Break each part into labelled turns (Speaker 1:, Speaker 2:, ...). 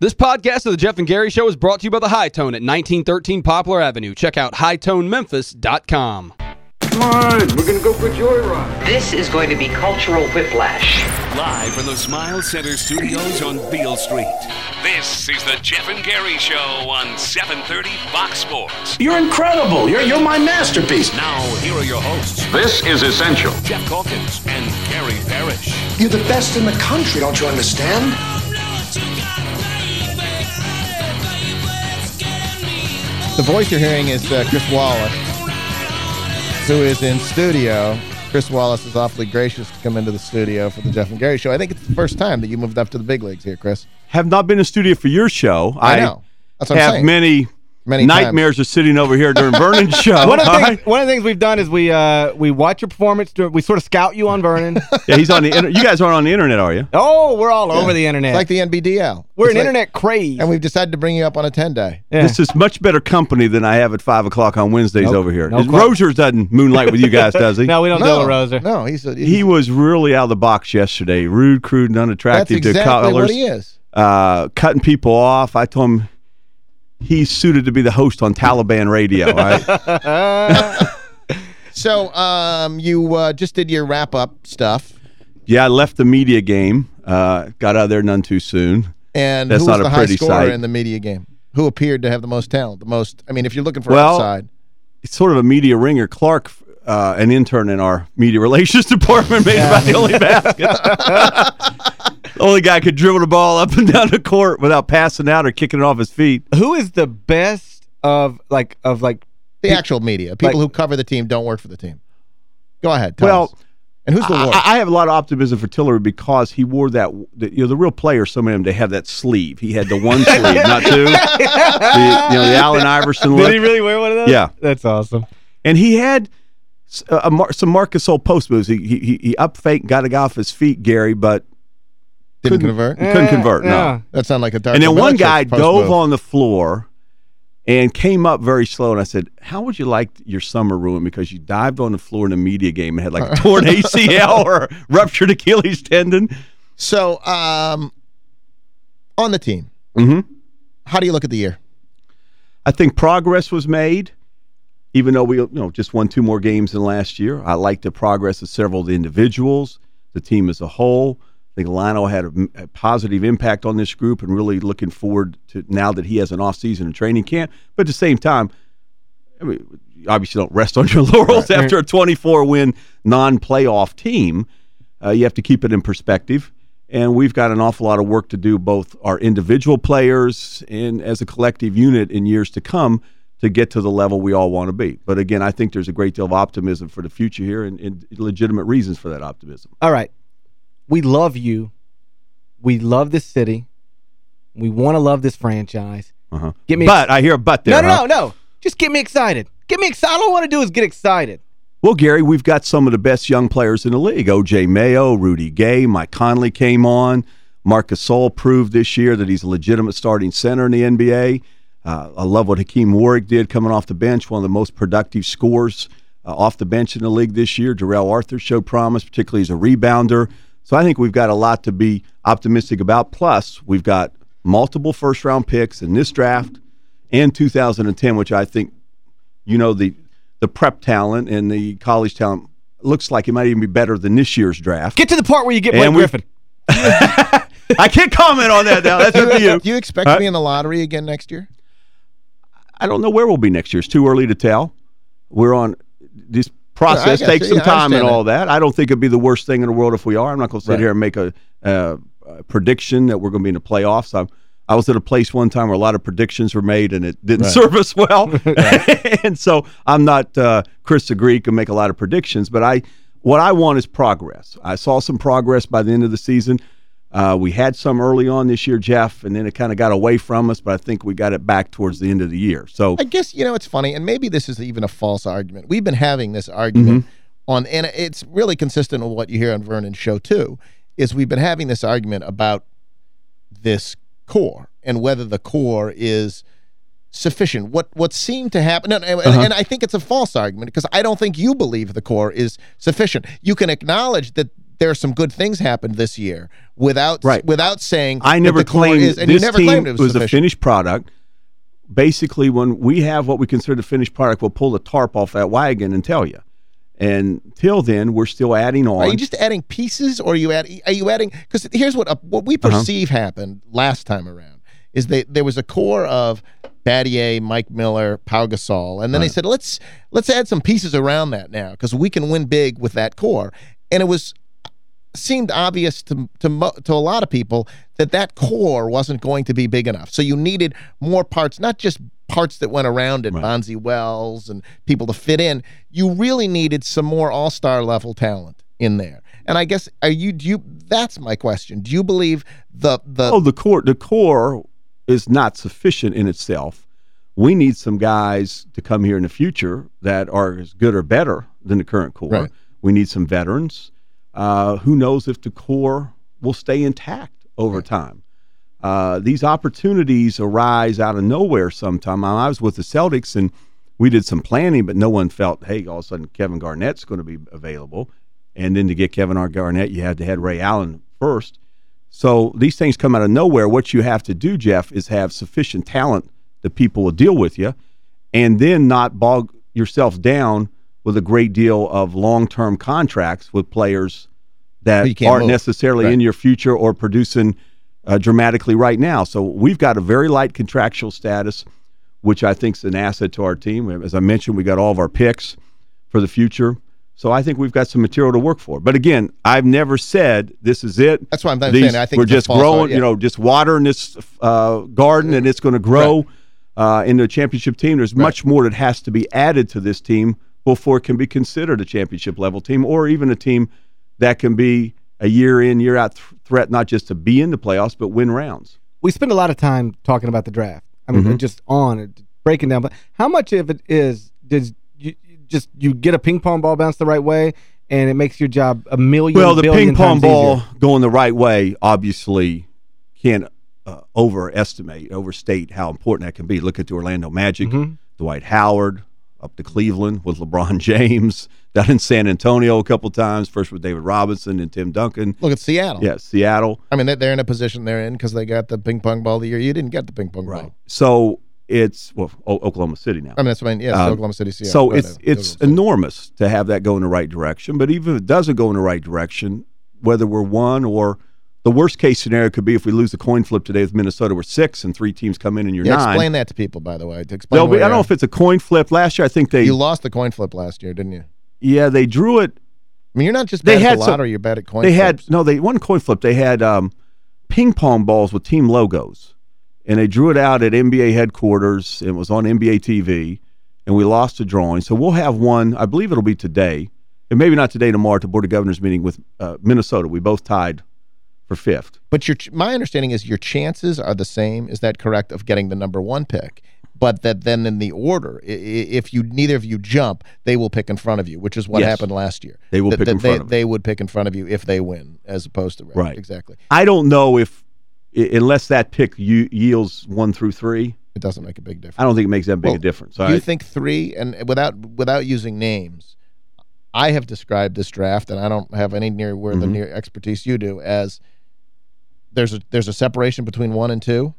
Speaker 1: This podcast of the Geoff and Gary Show is brought to you by the Hi-Tone at 1913 Poplar Avenue. Check out hitonememphis.com.
Speaker 2: Come on, we're gonna go for a joyride.
Speaker 3: This is going to be cultural whiplash.
Speaker 4: Live from the Smile Center studios on Beale Street. This is the Geoff and Gary Show on 730 Fox Sports.
Speaker 5: You're incredible. You're, you're my masterpiece.
Speaker 4: Now, here are your hosts,
Speaker 2: This is essential.
Speaker 4: Geoff Calkins and Gary Parrish.
Speaker 5: You're the best in the country, don't you understand?
Speaker 6: The voice you're hearing is uh, Chris Wallace, who is in studio. Chris Wallace is awfully gracious to come into the studio for the Geoff and Gary Show. I think it's the first time that you moved up to the big leagues here, Chris.
Speaker 7: have not been in studio for your show.
Speaker 6: I know. That's what I'm
Speaker 7: have
Speaker 6: saying.
Speaker 7: many,
Speaker 6: Many
Speaker 7: nightmares of sitting over here during Vernon's show.
Speaker 8: One of, the things,
Speaker 7: right?
Speaker 8: one of the things we've done is we uh, we watch your performance. We sort of scout you on Vernon.
Speaker 7: Yeah, he's on the inter- You guys aren't on the internet, are you?
Speaker 8: oh, we're all over the internet.
Speaker 6: It's like the NBDL.
Speaker 8: we're
Speaker 6: It's
Speaker 8: an
Speaker 6: like-
Speaker 8: internet craze.
Speaker 6: And we've decided to bring you up on a 10-day.
Speaker 8: Yeah.
Speaker 7: This is much better company than I have at 5 o'clock on Wednesdays
Speaker 8: Nope.
Speaker 7: over here.
Speaker 8: No
Speaker 7: Is- doesn't moonlight with you guys, does he?
Speaker 8: no, we don't deal with Roser.
Speaker 6: No, he's, a, he's
Speaker 7: He was really out of the box yesterday. Rude, crude, and
Speaker 6: that's
Speaker 7: unattractive
Speaker 6: exactly
Speaker 7: to colors.
Speaker 6: what he is.
Speaker 7: Uh, cutting people off. I told him he's suited to be the host on Taliban radio. right?
Speaker 6: So um, you uh, just did your wrap-up stuff,
Speaker 7: yeah, I left the media game. Uh, got out of there none too soon.
Speaker 6: and
Speaker 7: That's
Speaker 6: who was
Speaker 7: not a
Speaker 6: the high
Speaker 7: pretty
Speaker 6: scorer
Speaker 7: sight.
Speaker 6: in the media game? Who appeared to have the most talent? The most, I mean, if you're looking for
Speaker 7: Well,
Speaker 6: outside.
Speaker 7: it's sort of a media ringer. Clark, uh, an intern in our media relations department, made about the only basket. The only guy could dribble the ball up and down the court without passing out or kicking it off his feet.
Speaker 8: Who is the best of like of like?
Speaker 6: The actual media, people
Speaker 8: like-
Speaker 6: who cover the team, don't work for the team. Go ahead. Tell
Speaker 7: Well,
Speaker 6: us. and who's the
Speaker 7: I,
Speaker 6: worst?
Speaker 7: I have a lot of optimism for Tillery because he wore that. The, you know, the real players, some of them, they have that sleeve. He had the one sleeve, not two. The, you know, the Allen Iverson look.
Speaker 8: Did he really wear one of those?
Speaker 7: Yeah.
Speaker 8: that's awesome.
Speaker 7: And he had s- a, a Mar- some Marc Gasol post moves. He, he he up fake, got a guy off his feet, Gary, but
Speaker 6: Didn't
Speaker 7: couldn't-
Speaker 6: convert.
Speaker 7: he couldn't convert.
Speaker 8: yeah.
Speaker 7: No.
Speaker 6: That sounded like a dark.
Speaker 7: And then one guy dove on the floor and came up very slow. And I said, "How would you like your summer ruined because you dived on the floor in a media game and had like a torn ACL or ruptured Achilles tendon?"
Speaker 6: So, um, on the team,
Speaker 7: hmm
Speaker 6: how do you look at the year?
Speaker 7: I think progress was made, even though we you know just won two more games than last year. I like the progress of several of the individuals, the team as a whole. I think Lionel had a, a positive impact on this group, and really looking forward to now that he has an off season and training camp. But at the same time, I mean, you obviously don't rest on your laurels after a 24 win non playoff team. Uh, you have to keep it in perspective. And we've got an awful lot of work to do, both our individual players and as a collective unit in years to come to get to the level we all want to be. But again, I think there's a great deal of optimism for the future here and, and legitimate reasons for that optimism.
Speaker 8: All right, we love you. We love this city. We want to love this franchise.
Speaker 7: Uh-huh.
Speaker 8: Get me.
Speaker 7: But I hear a but there.
Speaker 8: no, no,
Speaker 7: huh?
Speaker 8: no, no. Just get me excited. Get me excited. All I want to do is get excited.
Speaker 7: Well, Gary, we've got some of the best young players in the league. O.J. Mayo, Rudy Gay, Mike Conley came on. Marc Gasol proved this year that he's a legitimate starting center in the NBA. Uh, I love what Hakim Warrick did coming off the bench, one of the most productive scorers uh, off the bench in the league this year. Darrell Arthur showed promise, particularly as a rebounder. So I think we've got a lot to be optimistic about. Plus, we've got multiple first round picks in this draft and 2010, which I think you know the the prep talent and the college talent looks like it might even be better than this year's draft.
Speaker 8: Get to the part where you get Blake Griffin.
Speaker 7: I can't comment on that now. That's up to you.
Speaker 6: Do you expect
Speaker 7: Huh?
Speaker 6: to be uh, in the lottery again next year?
Speaker 7: I don't know where we'll be next year. It's too early to tell. We're on this process
Speaker 6: I
Speaker 7: takes some
Speaker 6: yeah,
Speaker 7: time and all that. I don't think it'd be the worst thing in the world if we are. I'm not going to sit
Speaker 6: Right.
Speaker 7: here and make a, uh, a prediction that we're going to be in the playoffs. I, I was at a place one time where a lot of predictions were made and it didn't serve us well, and so I'm not uh, Chris the Greek and make a lot of predictions. But I, what I want is progress. I saw some progress by the end of the season. Uh, we had some early on this year, Geoff, and then it kind of got away from us. But I think we got it back towards the end of the year. So
Speaker 6: I guess you know it's funny, and maybe this is even a false argument. We've been having this argument
Speaker 7: Mm-hmm.
Speaker 6: on, and it's really consistent with what you hear on Vernon's show too. Is we've been having this argument about this core and whether the core is sufficient. What what seemed to happen, and, and,
Speaker 7: Uh-huh.
Speaker 6: and I think it's a false argument because I don't think you believe the core is sufficient. You can acknowledge that there are some good things happened this year without
Speaker 7: Right.
Speaker 6: without saying
Speaker 7: I never claimed
Speaker 6: is, and
Speaker 7: this
Speaker 6: never
Speaker 7: team
Speaker 6: claimed it was,
Speaker 7: was, a finished product. Basically, when we have what we consider the finished product, we'll pull the tarp off that wagon and tell you. And till then, we're still adding on.
Speaker 6: Are you just adding pieces, or are you add, Are you adding? Because here's what uh, what we
Speaker 7: Uh-huh.
Speaker 6: perceive happened last time around is that there was a core of Battier, Mike Miller, Pau Gasol, and then they said let's let's add some pieces around that now because we can win big with that core, and it was seemed obvious to to to a lot of people that that core wasn't going to be big enough. So you needed more parts, not just parts that went around it, Bonzi Wells and people to fit in. You really needed some more all-star level talent in there. And I guess are you do you that's my question. Do you believe the the
Speaker 7: oh, the core, the core is not sufficient in itself. We need some guys to come here in the future that are as good or better than the current core.
Speaker 6: Right.
Speaker 7: We need some veterans. Uh, who knows if the core will stay intact over time? Uh, these opportunities arise out of nowhere sometime. I was with the Celtics and we did some planning, but no one felt, hey, all of a sudden Kevin Garnett's going to be available. And then to get Kevin R. Garnett, you had to have Ray Allen first. So these things come out of nowhere. What you have to do, Geoff, is have sufficient talent that people will deal with you and then not bog yourself down with a great deal of long-term contracts with players that
Speaker 6: Who you can't
Speaker 7: aren't
Speaker 6: move.
Speaker 7: necessarily
Speaker 6: Right.
Speaker 7: in your future or producing uh, dramatically right now. So we've got a very light contractual status, which I think is an asset to our team. As I mentioned, we got all of our picks for the future. So I think we've got some material to work for. But again, I've never said this is it.
Speaker 6: That's what I'm
Speaker 7: These-
Speaker 6: saying. I think
Speaker 7: we're just growing,
Speaker 6: yeah.
Speaker 7: you know, just watering this uh, garden and it's going to grow uh, into a championship team. There's much more that has to be added to this team before it can be considered a championship level team or even a team that can be a year in, year out th- threat, not just to be in the playoffs, but win rounds.
Speaker 8: we spend a lot of time talking about the draft. I mean,
Speaker 7: Mhm.
Speaker 8: just on it, breaking down. But how much of it is does you just you get a ping pong ball bounce the right way, and it makes your job a million.
Speaker 7: Well, the ping pong ball
Speaker 8: easier?
Speaker 7: going the right way obviously can't uh, overestimate, overstate how important that can be. Look at the Orlando Magic,
Speaker 8: Mm-hmm.
Speaker 7: Dwight Howard up to Cleveland with LeBron James, down in San Antonio a couple times, first with David Robinson and Tim Duncan.
Speaker 6: Look at Seattle.
Speaker 7: Yeah, Seattle.
Speaker 6: I mean, they- they're in a position they're in because they got the ping pong ball the year you didn't get the ping pong ball.
Speaker 7: So it's well o- Oklahoma City now.
Speaker 6: I mean, that's what I mean. Yeah,
Speaker 7: Um,
Speaker 6: Oklahoma City, Seattle.
Speaker 7: So
Speaker 6: Right,
Speaker 7: it's it's enormous to have that go in the right direction. But even if it doesn't go in the right direction, whether we're one or the worst case scenario could be if we lose the coin flip today with Minnesota, we're six and three teams come in and you're
Speaker 6: yeah,
Speaker 7: nine.
Speaker 6: explain that to people, by the way. To explain
Speaker 7: be, I don't know if it's a coin flip. Last year, I think they
Speaker 6: You lost the coin flip last year, didn't you?
Speaker 7: yeah they drew it.
Speaker 6: I mean, you're not just
Speaker 7: They
Speaker 6: bad at
Speaker 7: had
Speaker 6: the lottery, you're bad at coin
Speaker 7: they
Speaker 6: flips.
Speaker 7: had no, they one coin flip. They had um, ping pong balls with team logos, and they drew it out at NBA headquarters. It was on NBA TV, and we lost the drawing. So we'll have one. I believe it'll be today, and maybe not today. Tomorrow at the board of governors meeting with uh, Minnesota. We both tied for fifth.
Speaker 6: But your my understanding is your chances are the same. Is that correct? Of getting the number one pick, but that then in the order, if you neither of you jump, they will pick in front of you, which is what
Speaker 7: Yes.
Speaker 6: happened last year.
Speaker 7: They will
Speaker 6: That-
Speaker 7: pick in
Speaker 6: they,
Speaker 7: front of
Speaker 6: They would pick in front of you if they win, as opposed to
Speaker 7: Right.
Speaker 6: exactly.
Speaker 7: I don't know if unless that pick yields one through three.
Speaker 6: It doesn't make a big difference.
Speaker 7: I don't think it makes that big
Speaker 6: Well,
Speaker 7: a difference.
Speaker 6: Do you
Speaker 7: right?
Speaker 6: think three and without without using names? I have described this draft, and I don't have any near where the
Speaker 7: Mhm.
Speaker 6: near expertise you do as there's a there's a separation between one and two,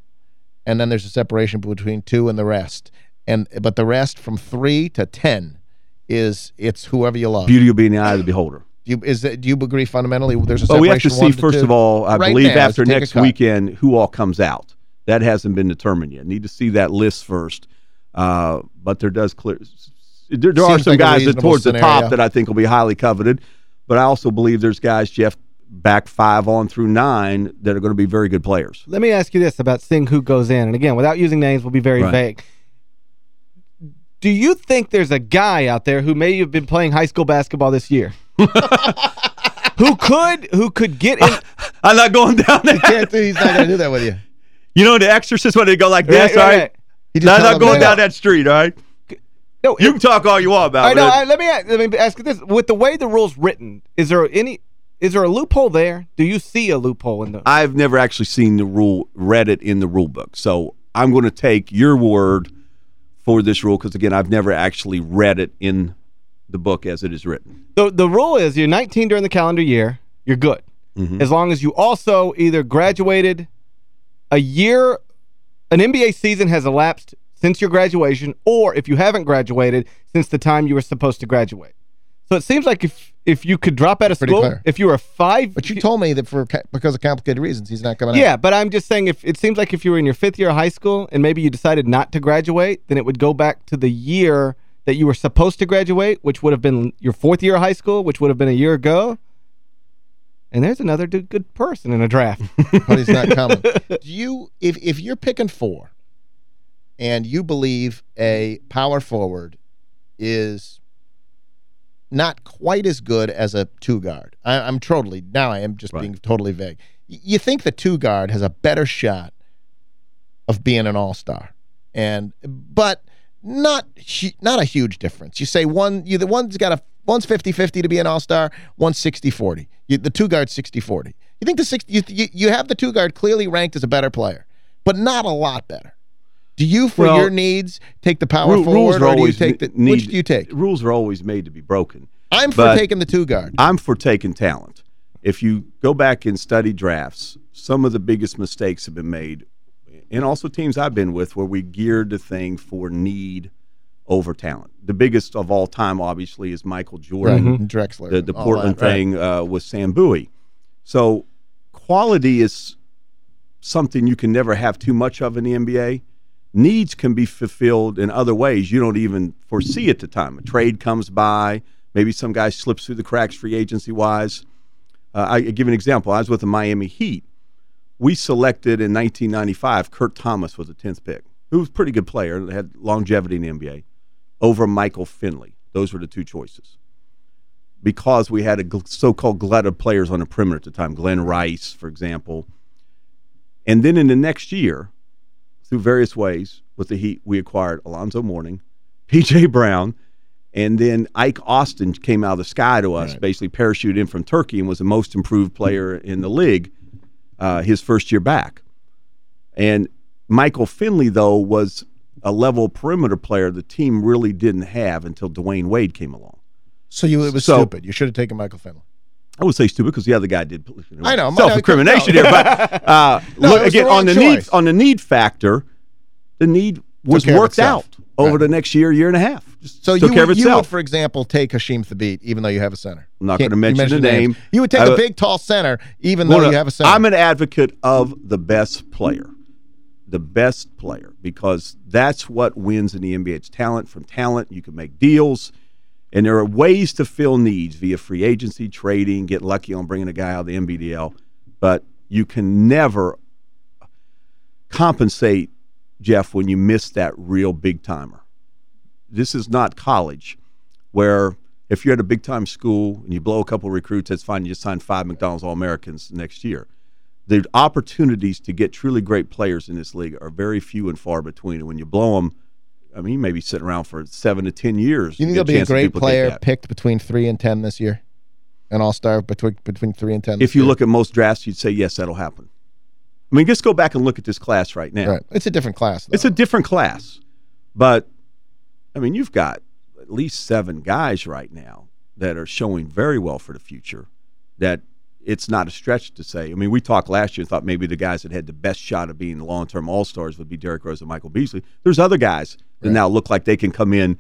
Speaker 6: and then there's a separation between two and the rest, and but the rest from three to ten is it's whoever you love.
Speaker 7: Beauty will be in the eye of the beholder.
Speaker 6: Do you, is that, do you agree fundamentally? There's a
Speaker 7: Well, we have to see first of all. I
Speaker 6: Right
Speaker 7: believe
Speaker 6: now,
Speaker 7: after next weekend, who all comes out. That hasn't been determined yet. Need to see that list first. Uh, but there does clear. There, there are some
Speaker 6: like
Speaker 7: guys that towards the top that I think will be highly coveted. But I also believe there's guys, Geoff, back five on through nine that are going to be very good players.
Speaker 8: Let me ask you this about seeing who goes in. And again, without using names, we'll be very
Speaker 7: Right.
Speaker 8: vague. Do you think there's a guy out there who may have been playing high school basketball this year? who could who could get in
Speaker 7: I'm not going down there.
Speaker 6: He can't do, he's not going to do that with you.
Speaker 7: You know, the Exorcist when they go like this,
Speaker 8: right,
Speaker 7: all right?
Speaker 8: right.
Speaker 6: Just
Speaker 7: Not, going down that street, all right?
Speaker 8: No,
Speaker 7: You can talk all you want about it.
Speaker 8: I, let me ask, let me ask you this: with the way the rules written, is there any is there a loophole there? Do you see a loophole in the?
Speaker 7: I've never actually seen the rule, read it in the rule book. So I'm going to take your word for this rule because, again, I've never actually read it in the book as it is written.
Speaker 8: The the rule is you're 19 during the calendar year. you're good.
Speaker 7: Mhm.
Speaker 8: As long as you also either graduated a year, an NBA season has elapsed since your graduation, or if you haven't graduated, since the time you were supposed to graduate. So it seems like if if you could drop out of
Speaker 6: Pretty
Speaker 8: school,
Speaker 6: clear.
Speaker 8: if you were five...
Speaker 6: But you told me that for because of complicated reasons, he's not coming out.
Speaker 8: Yeah, but I'm just saying if it seems like if you were in your fifth year of high school and maybe you decided not to graduate, then it would go back to the year that you were supposed to graduate, which would have been your fourth year of high school, which would have been a year ago. And there's another good person in a draft.
Speaker 6: but he's not coming. Do you if if you're picking four and you believe a power forward is not quite as good as a two guard. I, I'm totally now I am just being totally vague. You think the two guard has a better shot of being an all-star. And but not not a huge difference. You say one you the one's got a one's 50-50 to be an all-star, one's 60-40. The two guard 60-40. You think the six you, you you have the two guard clearly ranked as a better player, but not a lot better. Do you, for
Speaker 7: Well,
Speaker 6: your needs, take the power
Speaker 7: Ru-
Speaker 6: forward, or do you take the
Speaker 7: need,
Speaker 6: which do you take?
Speaker 7: Rules are always made to be broken.
Speaker 6: I'm for taking the two guard.
Speaker 7: I'm for taking talent. If you go back and study drafts, some of the biggest mistakes have been made, and also teams I've been with where we geared the thing for need over talent. The biggest of all time, obviously, is Michael Jordan.
Speaker 6: Right, Drexler.
Speaker 7: The, the Portland
Speaker 6: that, right.
Speaker 7: thing uh, with Sam Bowie. So quality is something you can never have too much of in the NBA. Needs can be fulfilled in other ways you don't even foresee at the time. A trade comes by, maybe some guy slips through the cracks free agency wise. Uh, I, give an example. I was with the Miami Heat. We selected in 1995 Kurt Thomas was the 10th pick, who was a pretty good player, had longevity in the NBA, over Michael Finley. Those were the two choices because we had a so-called glut of players on the perimeter at the time, Glen Rice, for example. And then in the next year, through various ways with the Heat, we acquired Alonzo Mourning, P.J. Brown, and then Ike Austin came out of the sky to us, basically parachuted in from Turkey and was the most improved player in the league uh, his first year back. And Michael Finley, though, was a level perimeter player the team really didn't have until Dwyane Wade came along.
Speaker 6: So you it was
Speaker 7: So-
Speaker 6: stupid. You should have taken Michael Finley.
Speaker 7: I would say stupid because the other guy did.
Speaker 6: I know,
Speaker 7: self incrimination
Speaker 6: no.
Speaker 7: here, but uh,
Speaker 6: No,
Speaker 7: look again on the
Speaker 6: choice.
Speaker 7: need on the need factor. The need was worked out over
Speaker 6: Right.
Speaker 7: the next year, year and a half. Just
Speaker 6: So you would, you would, for example, take Hasheem Thabeet, even though you have a center.
Speaker 7: I'm not gonna
Speaker 6: you
Speaker 7: mention the
Speaker 6: names.
Speaker 7: name.
Speaker 6: You would take a big, tall center, even
Speaker 7: Well,
Speaker 6: though you have a center.
Speaker 7: I'm an advocate of the best player, the best player, because that's what wins in the NBA. It's talent from talent. You can make deals, and there are ways to fill needs via free agency, trading, get lucky on bringing a guy out of the NBDL, but you can never compensate Geoff when you miss that real big timer. This is not college, where if you're at a big time school and you blow a couple recruits, that's fine. You just sign five McDonald's All Americans next year. The opportunities to get truly great players in this league are very few and far between. And when you blow them, I mean, you may be sitting around for seven to ten years.
Speaker 6: you think there'll be a great player picked between 3 and 10 this year? An all-star between between 3 and 10
Speaker 7: If you
Speaker 6: year?
Speaker 7: look at most drafts, you'd say yes, that'll happen. I mean, just go back and look at this class right now.
Speaker 6: Right. It's a different class, though.
Speaker 7: It's a different class. But, I mean, you've got at least seven guys right now that are showing very well for the future that it's not a stretch to say. I mean, we talked last year and thought maybe the guys that had the best shot of being long term All Stars would be Derrick Rose and Michael Beasley. There's other guys that now look like they can come in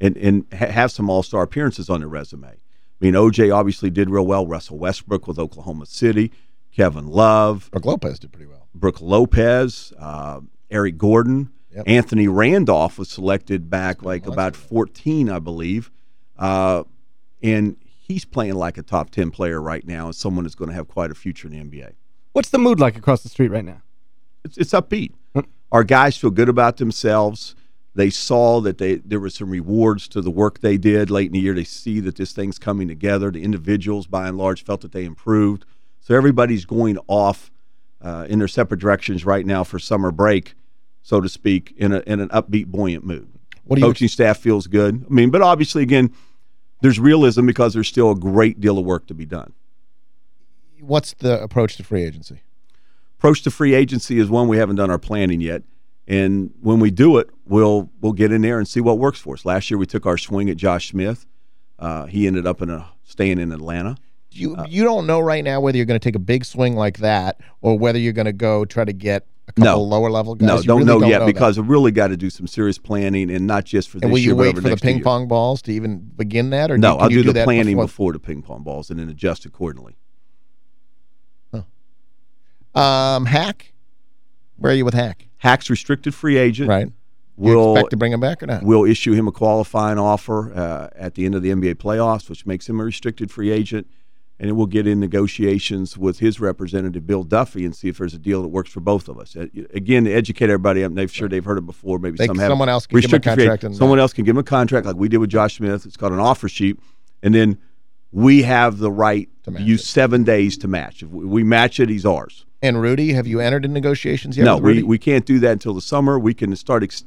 Speaker 7: and, and ha- have some All Star appearances on their resume. I mean, OJ obviously did real well. Russell Westbrook with Oklahoma City, Kevin Love,
Speaker 6: Brook Lopez did pretty well.
Speaker 7: Brook Lopez, uh, Eric Gordon,
Speaker 6: Yep.
Speaker 7: Anthony Randolph was selected back like about
Speaker 6: of
Speaker 7: 14, I believe. Uh, and he's playing like a top 10 player right now and someone that's going to have quite a future in the NBA.
Speaker 8: What's the mood like across the street right now?
Speaker 7: It's, it's upbeat. Our guys feel good about themselves. They saw that they there were some rewards to the work they did late in the year. They see that this thing's coming together. The individuals, by and large, felt that they improved. So everybody's going off uh, in their separate directions right now for summer break, so to speak, in a in an upbeat, buoyant mood.
Speaker 6: What do you
Speaker 7: Coaching staff feels good. I mean, but obviously, again, there's realism because there's still a great deal of work to be done.
Speaker 6: What's the approach to free agency?
Speaker 7: approach to free agency is one we haven't done our planning yet. And when we do it, we'll we'll get in there and see what works for us. Last year we took our swing at Josh Smith. Uh, he ended up in a staying in Atlanta.
Speaker 6: You you don't know right now whether you're going to take a big swing like that or whether you're going to go try to get a couple
Speaker 7: No.
Speaker 6: lower level guys.
Speaker 7: No,
Speaker 6: You
Speaker 7: don't
Speaker 6: really
Speaker 7: know
Speaker 6: don't
Speaker 7: yet
Speaker 6: that.
Speaker 7: because we really got to do some serious planning and not just for this
Speaker 6: And will you
Speaker 7: but
Speaker 6: wait for the ping
Speaker 7: years.
Speaker 6: pong balls to even begin that? Or
Speaker 7: No,
Speaker 6: can
Speaker 7: I'll
Speaker 6: you
Speaker 7: do, the
Speaker 6: that
Speaker 7: planning
Speaker 6: before?
Speaker 7: before the ping pong balls and then adjust accordingly.
Speaker 6: Um, Hack, where are you with Hack?
Speaker 7: Hack's restricted free agent.
Speaker 6: Right.
Speaker 7: We'll
Speaker 6: expect to bring him back or not?
Speaker 7: we'll issue him a qualifying offer uh, at the end of the NBA playoffs, which makes him a restricted free agent, and then we'll get in negotiations with his representative Bill Duffy and see if there's a deal that works for both of us. Uh, again, to educate everybody, I'm sure they've heard it before. Maybe
Speaker 6: They-
Speaker 7: some have
Speaker 6: someone else can give him a contract and-
Speaker 7: someone else can give him a contract like we did with Josh Smith. It's called an offer sheet, and then we have the right
Speaker 6: To
Speaker 7: use
Speaker 6: it.
Speaker 7: seven days to match. If we match it, he's ours.
Speaker 6: And Rudy, have you entered in negotiations yet?
Speaker 7: no, we, we can't do that until the summer. We can start ex-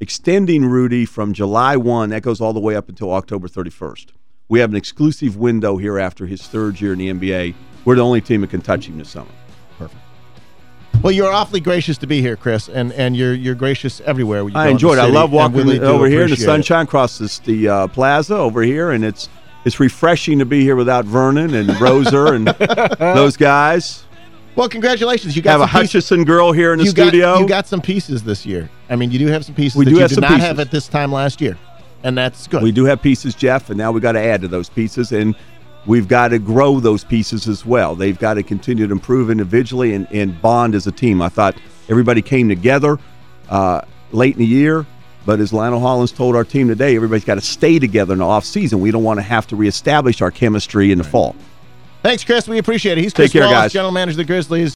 Speaker 7: extending Rudy from July 1. That goes all the way up until October 31st. We have an exclusive window here after his third year in the NBA. We're the only team that can touch him this summer. Perfect.
Speaker 6: Well, you're awfully gracious to be here, Chris, and and you're you're gracious everywhere. You
Speaker 7: I enjoyed it. I love walking
Speaker 6: really
Speaker 7: over here in the
Speaker 6: it.
Speaker 7: sunshine across this, the uh, plaza over here, and it's it's refreshing to be here without Vernon and Roser and those guys.
Speaker 6: Well, congratulations! You got
Speaker 7: Have a Hutchison girl here in the
Speaker 6: you
Speaker 7: studio.
Speaker 6: Got, you got some pieces this year. I mean, you do have some pieces
Speaker 7: We
Speaker 6: that
Speaker 7: do
Speaker 6: you
Speaker 7: have
Speaker 6: did
Speaker 7: some
Speaker 6: not have
Speaker 7: pieces.
Speaker 6: at this time last year, and that's good.
Speaker 7: We do have pieces, Geoff, and now we got to add to those pieces, and we've got to grow those pieces as well. They've got to continue to improve individually and, and bond as a team. I thought everybody came together uh, late in the year, but as Lionel Hollins told our team today, everybody's got to stay together in the off season. We don't want to have to reestablish our chemistry in the fall.
Speaker 6: Thanks, Chris. We appreciate it. He's
Speaker 7: Take care,
Speaker 6: Wallace,
Speaker 7: guys.
Speaker 6: general manager of the Grizzlies.